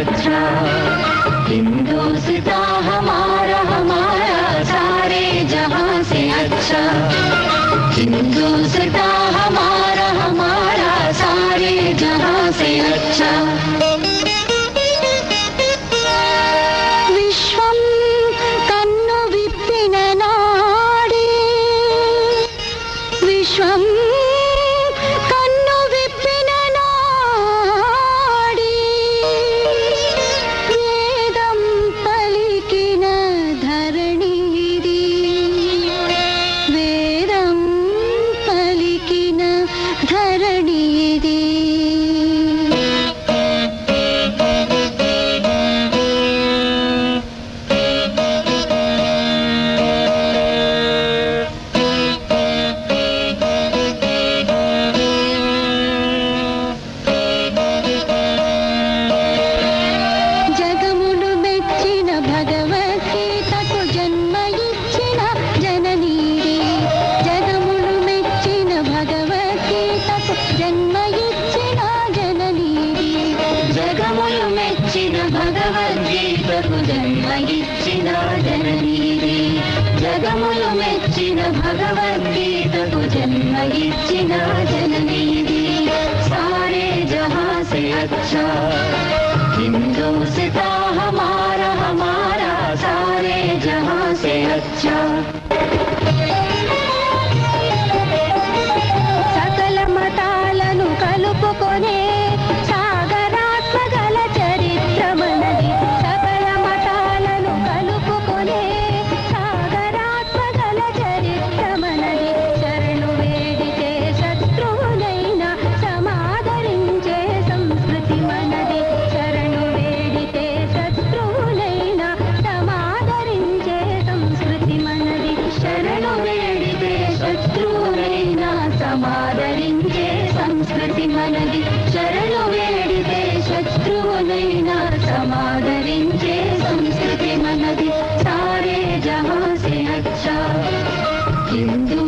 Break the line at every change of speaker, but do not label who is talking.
अच्छा हमारा हमारा सारे जहाँ से अच्छा। हिंदुस्तान हमारा हमारा सारे जहाँ से अच्छा।
ధరణిది జగమును మెచ్చిన భగ భగవద్గీతకు జన్మగిచ్చిన జననీది
జగములు మెచ్చిన భగవద్గీతకు జన్మగిచ్చిన జననీది
సారే జహా సే అచ్చా హిందూ సితా హమారా హమారా సారే జహా సే అచ్చా సమాదరించే సంస్కృతి మనది. శరణు వేడితే శత్రువులైన సమాదరించే సంస్కృతి మనది. సారే జహాసే అచ్చా. హిందూ